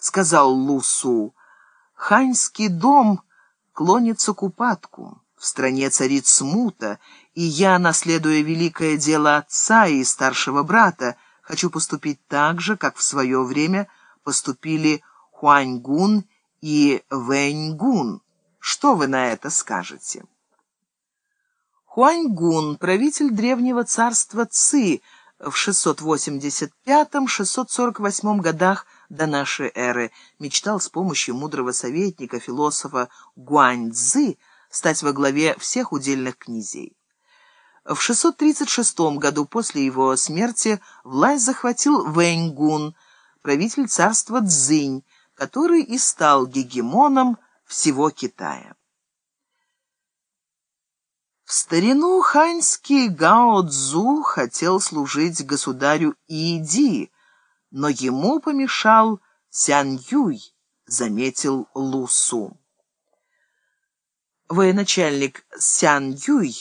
сказал Лусу, — «ханьский дом клонится к упадку». В стране царит смута, и я, наследуя великое дело отца и старшего брата, хочу поступить так же, как в свое время поступили Хуаньгун и Вэньгун. Что вы на это скажете? Хуаньгун, правитель древнего царства Ци, в 685-648 годах до нашей эры, мечтал с помощью мудрого советника, философа Гуаньцзы, стать во главе всех удельных князей. В 636 году после его смерти власть захватил Вэньгун, правитель царства Цзинь, который и стал гегемоном всего Китая. В старину ханьский Гао Цзу хотел служить государю Иди, но ему помешал Сян Юй, заметил Лусу. Военачальник Сян Юй,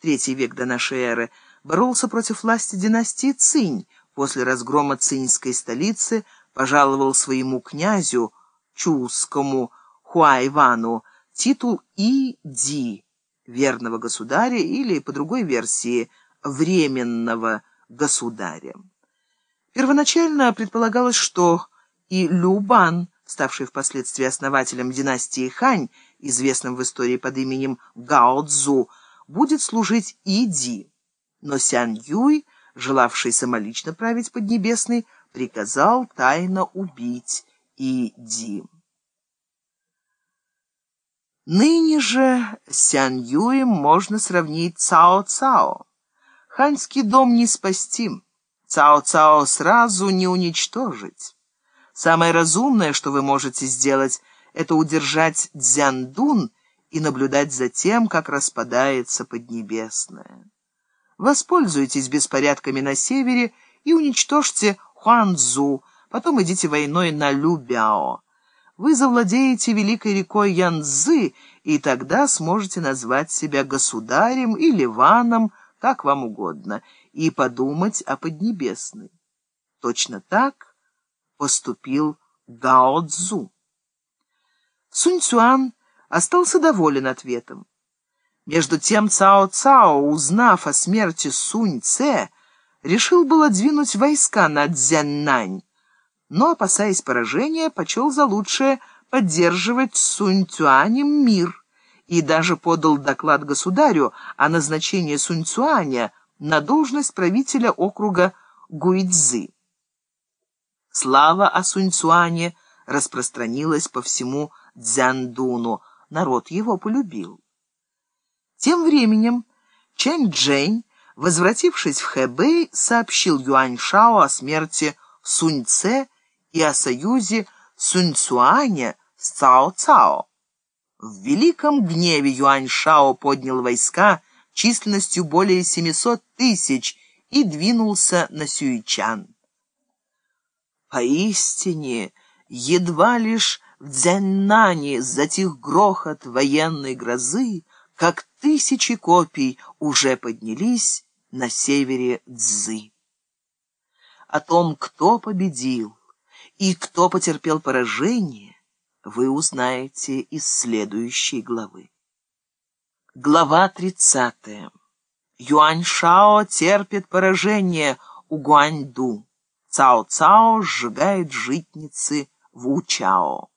третий век до нашей эры, боролся против власти династии Цинь. После разгрома циньской столицы пожаловал своему князю, чускому Хуайвану, титул И-Ди, верного государя или, по другой версии, временного государя. Первоначально предполагалось, что и Любан, ставший впоследствии основателем династии Хань, известным в истории под именем Гао Цзу, будет служить Иди. Но Сян Юй, желавший самолично править Поднебесной, приказал тайно убить Иди. Ныне же Сян Юем можно сравнить Цао-Цао. Ханьский дом не спасти, Цао-Цао сразу не уничтожить. Самое разумное, что вы можете сделать – это удержать Дзяндун и наблюдать за тем, как распадается Поднебесное. Воспользуйтесь беспорядками на севере и уничтожьте Хуанцзу, потом идите войной на Любяо. Вы завладеете великой рекой Янцзы, и тогда сможете назвать себя государем или ваном, как вам угодно, и подумать о Поднебесной. Точно так поступил Гао Цзу. Сунь Цюан остался доволен ответом. Между тем Цао Цао, узнав о смерти Сунь Це, решил было двинуть войска на Цзяннань, но, опасаясь поражения, почел за лучшее поддерживать с Сунь Цюанем мир и даже подал доклад государю о назначении Сунь Цюаня на должность правителя округа Гуйцзы. Слава о Сунь Цюане распространилась по всему Дзяндуну. Народ его полюбил. Тем временем Чэнь Джэнь, возвратившись в Хэбэй, сообщил Юань Шао о смерти Сунь Цэ и о союзе Сунь Цуаня с Цао Цао. В великом гневе Юань Шао поднял войска численностью более 700 тысяч и двинулся на Сюичан. Поистине, едва лишь в Дзяннане затих грохот военной грозы, как тысячи копий уже поднялись на севере Цзы. О том, кто победил и кто потерпел поражение, вы узнаете из следующей главы. Глава тридцатая. Юань Шао терпит поражение у Гуаньду. Цао Цао сжигает житницы в Учао.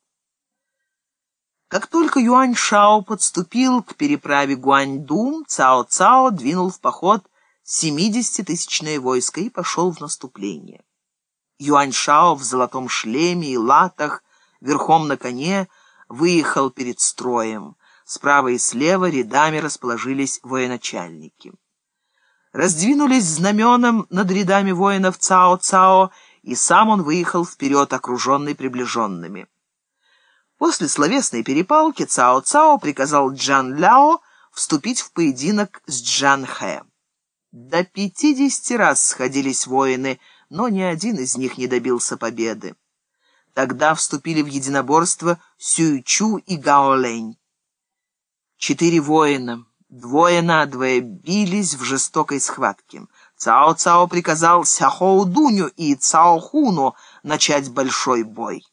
Как только Юань Шао подступил к переправе Гуаньдум, Цао Цао двинул в поход 70-тысячное войско и пошел в наступление. Юань Шао в золотом шлеме и латах, верхом на коне, выехал перед строем. Справа и слева рядами расположились военачальники. Раздвинулись знаменом над рядами воинов Цао-Цао, и сам он выехал вперед, окруженный приближенными. После словесной перепалки Цао Цао приказал Джан Ляо вступить в поединок с Джан Хэ. До пятидесяти раз сходились воины, но ни один из них не добился победы. Тогда вступили в единоборство Сюйчу и Гао Лэнь. Четыре воина, двое на двое, бились в жестокой схватке. Цао Цао приказал Сяхоу Дуню и Цао Хуну начать большой бой.